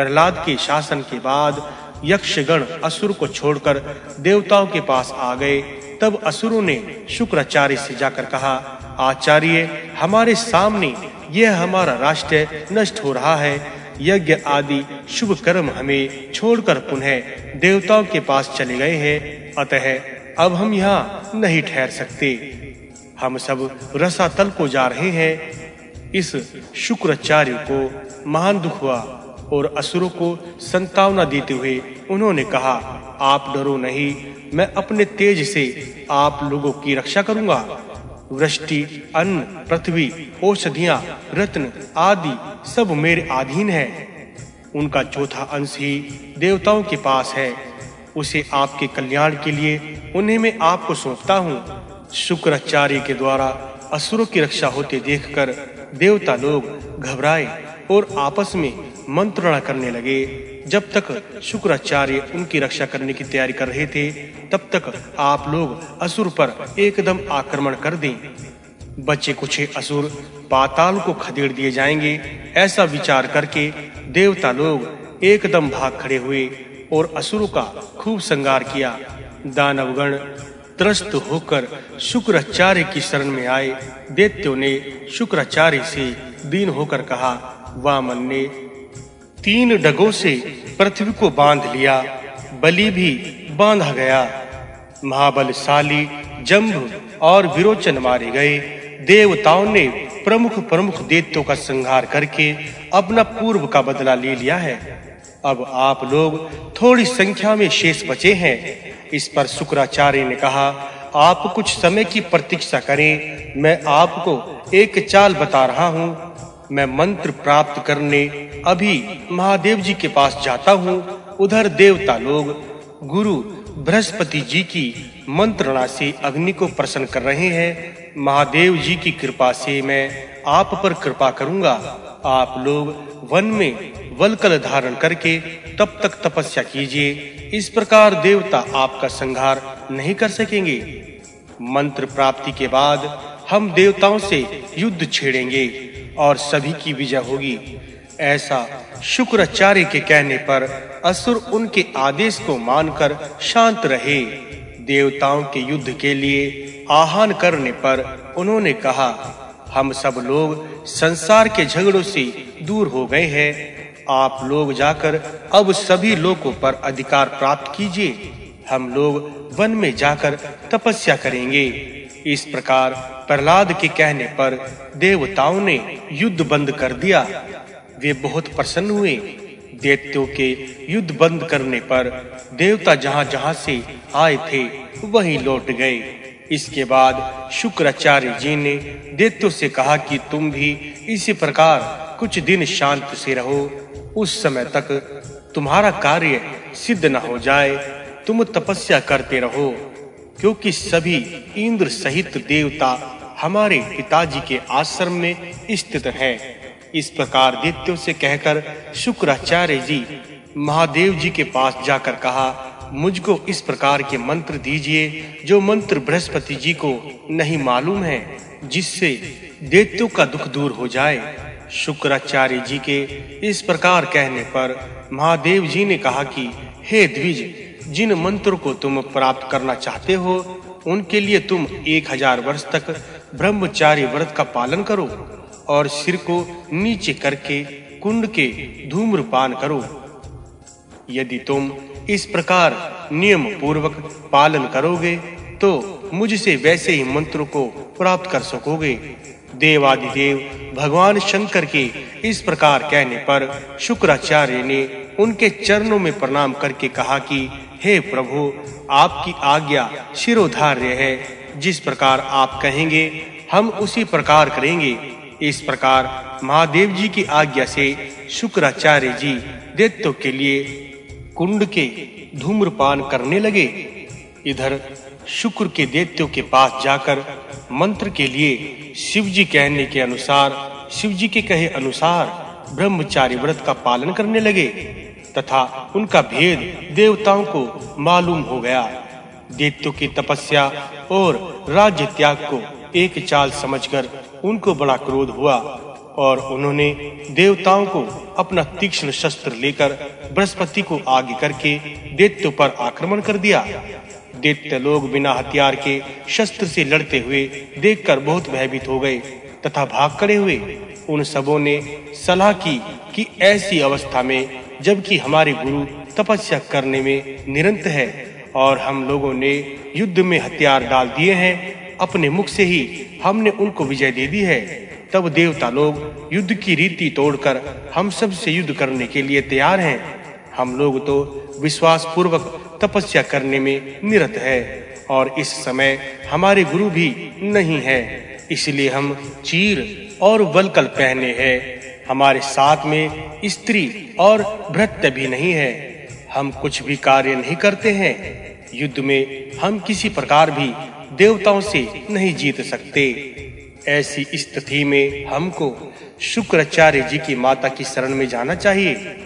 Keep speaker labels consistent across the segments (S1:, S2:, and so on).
S1: प्रहलाद के शासन के बाद यक्षगण असुर को छोड़कर देवताओं के पास आ गए। तब असुरों ने शुक्राचार्य से जाकर कहा, आचार्य, हमारे सामने यह हमारा राष्ट्र नष्ट हो रहा है। यज्ञ आदि शुभ कर्म हमें छोड़कर पुनः देवताओं के पास चले गए हैं। अतः अब हम यहाँ नहीं ठहर सकते। हम सब रसातल को जा रहे हैं। इस शुक्राचार्य को महान दुख हुआ। और असुरों को संतावना देते हुए उन्होंने कहा, आप डरो नहीं, मैं अपने तेज से आप लोगों की रक्षा करूँगा। वृष्टि, अन्न, पृथ्वी, औषधियाँ, रत्न आदि सब मेरे अधीन है। उनका चौथा अंश ही देवताओं के पास है। उसे आपके कल्याण के लिए उन्हें मैं आपको सौंपता हूँ। शुक्राचार्य के द्वारा असुरों की रक्षा होते देखकर देवता लोग घबराए और आपस में मंत्रणा करने लगे। जब तक शुक्राचार्य उनकी रक्षा करने की तैयारी कर रहे थे, तब तक आप लोग असुर पर एकदम आक्रमण कर दें। बच्चे कुछ असुर, पाताल को खदेड़ दिए जाएँगे, ऐसा विचार करके देवता लोग एकदम भाग खड़े हुए और असुरों का खूब संगार किया। दानवगण त्रस्त होकर शुक्राचार्य की शरण में आए। दैत्यों ने शुक्राचार्य से दीन होकर कहा, वामन ने तीन डगों से पृथ्वी को बाँध लिया, बलि भी बांधा गया। महाबलशाली जंभ और विरोचन मारे गए। देवताओं ने प्रमुख प्रमुख दैत्यों का संहार करके अपना पूर्व का बदला ले लिया है। अब आप लोग थोड़ी संख्या में शेष बचे हैं। इस पर शुक्राचार्य ने कहा, आप कुछ समय की प्रतीक्षा करें, मैं आपको एक चाल बता रहा हूँ। मैं मंत्र प्राप्त करने अभी महादेव जी के पास जाता हूँ। उधर देवता लोग, गुरु बृहस्पति जी की मंत्रणा से अग्नि को प्रसन्न कर रहे हैं। महादेव जी की कृपा से मैं आप पर कृपा करूँगा। आप लोग वन में वलकल धारण करके तब तक तपस्या कीजिए। इस प्रकार देवता आपका संहार नहीं कर सकेंगे। मंत्र प्राप्ति के बाद हम देवताओं से युद्ध छेड़ेंगे। और सभी की विजय होगी। ऐसा शुक्राचार्य के कहने पर असुर उनके आदेश को मानकर शांत रहे। देवताओं के युद्ध के लिए आह्वान करने पर उन्होंने कहा, हम सब लोग संसार के झगड़ों से दूर हो गए हैं। आप लोग जाकर अब सभी लोगों पर अधिकार प्राप्त कीजिए। हम लोग वन में जाकर तपस्या करेंगे। इस प्रकार प्रहलाद के कहने पर देवताओं ने युद्ध बंद कर दिया। वे बहुत प्रसन्न हुए। दैत्यों के युद्ध बंद करने पर देवता जहां-जहां से आए थे, वहीं लौट गए। इसके बाद शुक्राचार्य जी ने दैत्यों से कहा कि तुम भी इसी प्रकार कुछ दिन शांत से रहो। उस समय तक तुम्हारा कार्य सिद्ध न हो जाए। तुम तपस्या करते रहो। क्योंकि सभी इंद्र सहित देवता हमारे पिताजी के आश्रम में स्थित हैं। इस प्रकार दैत्यों से कहकर शुक्राचार्य जी महादेव जी के पास जाकर कहा, मुझको इस प्रकार के मंत्र दीजिए, जो मंत्र बृहस्पति जी को नहीं मालूम है, जिससे दैत्यों का दुख दूर हो जाए। शुक्राचार्य जी के इस प्रकार कहने पर महादेव जी ने कहा कि, हे द्विज जिन मंत्र को तुम प्राप्त करना चाहते हो, उनके लिए तुम एक हज़ार वर्ष तक ब्रह्मचार्य व्रत का पालन करो और सिर को नीचे करके कुंड के धूम्रपान करो। यदि तुम इस प्रकार नियम पूर्वक पालन करोगे तो मुझसे वैसे ही मंत्रों को प्राप्त कर सकोगे। देवादिदेव भगवान शंकर के इस प्रकार कहने पर शुक्राचार्य ने उनके चरणों में प्रणाम करके कहा कि हे प्रभु, आपकी आज्ञा शिरोधार्य है। जिस प्रकार आप कहेंगे, हम उसी प्रकार करेंगे। इस प्रकार महादेव जी की आज्ञा से शुक्राचार्य जी दैत्यों के लिए कुंड के धूम्रपान करने लगे। इधर शुक्र के दैत्यों के पास जाकर मंत्र के लिए शिव जी कहने के अनुसार, शिव जी के कहे अनुसार ब्रह्मचारी व्रत का पालन करने लगे। तथा उनका भेद देवताओं को मालूम हो गया। दैत्यों की तपस्या और राज्य त्याग को एक चाल समझकर उनको बड़ा क्रोध हुआ और उन्होंने देवताओं को अपना तीक्ष्ण शस्त्र लेकर बृहस्पति को आगे करके दैत्यों पर आक्रमण कर दिया। दैत्य लोग बिना हथियार के शस्त्र से लड़ते हुए देखकर बहुत भयभीत हो गए तथा भाग खड़े हुए। उन सबों ने सलाह की कि ऐसी अवस्था में जबकि हमारे गुरु तपस्या करने में निरंत है और हम लोगों ने युद्ध में हथियार डाल दिए हैं। अपने मुख से ही हमने उनको विजय दे दी है। तब देवता लोग युद्ध की रीति तोड़कर हम सबसे युद्ध करने के लिए तैयार हैं। हम लोग तो विश्वास पूर्वक तपस्या करने में निरत है और इस समय हमारे गुरु भी नहीं है। इसलिए हम चीर और वलकल पहने हैं। हमारे साथ में स्त्री और भृत्य भी नहीं है। हम कुछ भी कार्य नहीं करते हैं। युद्ध में हम किसी प्रकार भी देवताओं से नहीं जीत सकते। ऐसी स्थिति में हमको शुक्राचार्य जी की माता की शरण में जाना चाहिए।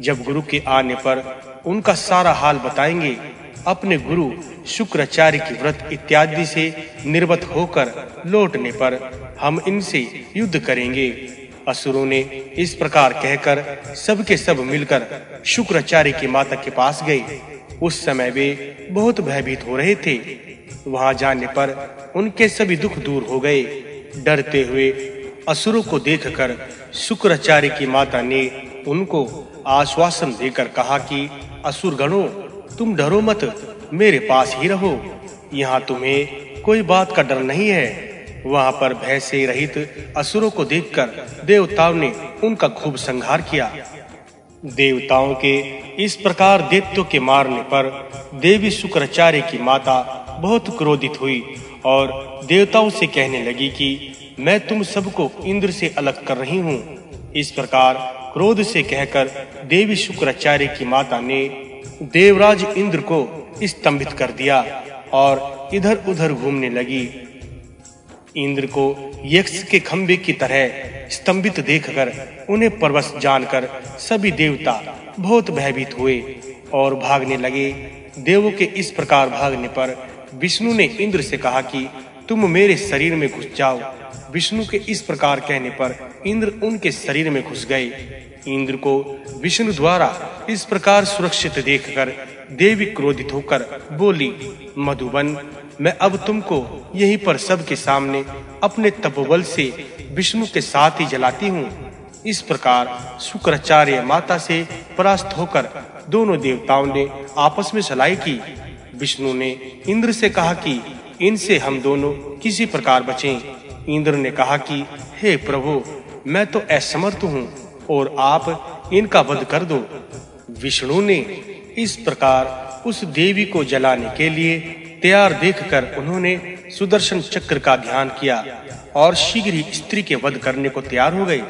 S1: जब गुरु के आने पर उनका सारा हाल बताएँगे, अपने गुरु शुक्राचार्य की व्रत इत्यादि से निर्वत होकर लौटने पर हम इनसे युद्ध करेंगे। असुरों ने इस प्रकार कहकर सबके सब मिलकर शुक्राचार्य की माता के पास गए। उस समय वे बहुत भयभीत हो रहे थे। वहाँ जाने पर उनके सभी दुख दूर हो गए। डरते हुए असुरों को देखकर शुक्राचार्य की माता ने उनको आश्वासन देकर कहा कि असुर गणों तुम डरो मत, मेरे पास ही रहो। यहाँ तुम्हें कोई बात का डर नहीं है। वहाँ पर भय से रहित असुरों को देखकर देवताओं ने उनका खूब संहार किया। देवताओं के इस प्रकार दैत्यों के मारने पर देवी शुक्राचार्य की माता बहुत क्रोधित हुई और देवताओं से कहने लगी कि, मैं तुम सबको इंद्र से अलग कर रही हूँ। इस प्रकार क्रोध से कहकर देवी शुक्राचार्य की माता ने देवराज इंद्र को स्तंभित कर दिया और इधर-उधर घूमने लगी। इंद्र को यक्ष के खंबे की तरह स्तंभित देखकर, उन्हें परवश जानकर सभी देवता बहुत भयभीत हुए और भागने लगे। देवों के इस प्रकार भागने पर विष्णु ने इंद्र से कहा कि, तुम मेरे शरीर में घुस जाओ। विष्णु के इस प्रकार कहने पर इंद्र उनके शरीर में घुस गए। इंद्र को विष्णु द्वारा इस प्रकार सुरक्षित देखकर देवी क्रोधित होकर बोली, मधुबन मैं अब तुमको यहीं पर सबके सामने अपने तपोबल से विष्णु के साथ ही जलाती हूँ। इस प्रकार शुक्राचार्य माता से परास्त होकर दोनों देवताओं ने आपस में सलाई की। विष्णु ने इंद्र से कहा कि इनसे हम दोनों किसी प्रकार बचें। इंद्र ने कहा कि, हे प्रभु, मैं तो असमर्थ हूँ और आप इनका वध कर दो। विष्णु ने इस प्रकार उस देवी को जलाने के लिए तैयार देखकर उन्होंने सुदर्शन चक्र का ध्यान किया और शीघ्र ही स्त्री के वध करने को तैयार हो गए।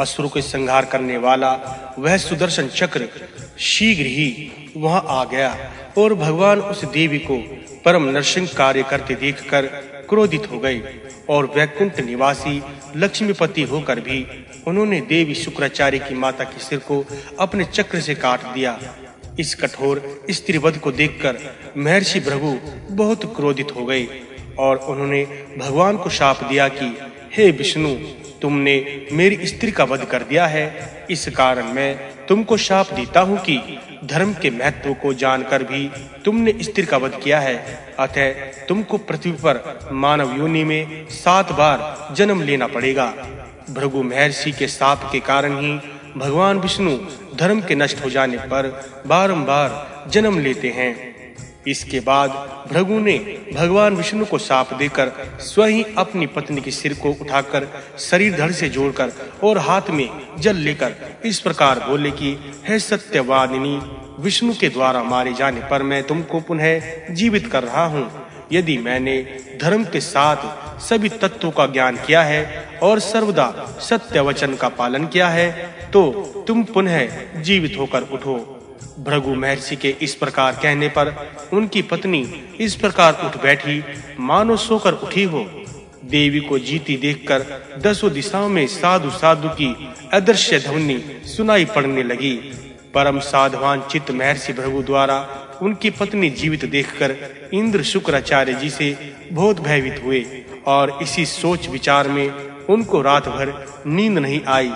S1: असुर को संहार करने वाला वह सुदर्शन चक्र शीघ्र ही वहाँ आ गया और भगवान उस देवी को परम नरसिंह कार्य करते देखकर क्रोधित हो गए और वैकुंठ निवासी लक्ष्मीपति होकर भी उन्होंने देवी शुक्राचार्य की माता के सिर को अपने चक्र से काट दिया। इस कठोर स्त्रीवध को देखकर महर्षि भृगु बहुत क्रोधित हो गए और उन्होंने भगवान को शाप दिया कि, हे विष्णु, तुमने मेरी स्त्री का वध कर दिया है। इस कारण मैं तुमको शाप देता हूँ कि धर्म के महत्व को जानकर भी तुमने स्त्री का वध किया है। अतः तुमको पृथ्वी पर मानव योनि में सात बार जन्म लेना पड़ेगा। भृगु महर्षि के शाप के कारण ही भगवान विष्णु धर्म के नष्ट हो जाने पर बारंबार जन्म लेते हैं। इसके बाद भृगु ने भगवान विष्णु को साप देकर स्वयं अपनी पत्नी के सिर को उठाकर शरीर धड़ से जोड़कर और हाथ में जल लेकर इस प्रकार बोले कि, हे सत्यवादिनी, विष्णु के द्वारा मारे जाने पर मैं तुमको पुनः जीवित कर रहा हूँ। यदि मैंने धर्म के साथ सभी तत्वों का ज्ञान किया है और सर्वदा सत्य वचन का पालन किया है तो तुम पुनः जीवित होकर उठो। भृगु महर्षि के इस प्रकार कहने पर उनकी पत्नी इस प्रकार उठ बैठी, मानो सोकर उठी हो। देवी को जीती देखकर दसों दिशाओं में साधु साधु की अदृश्य ध्वनि सुनाई पड़ने लगी। परम साधवान चित्त महर्षि भृगु द्वारा उनकी पत्नी जीवित देखकर इंद्र शुक्राचार्य जी से बहुत भयभीत हुए और इसी सोच विचार में उनको रात भर नींद नहीं आई।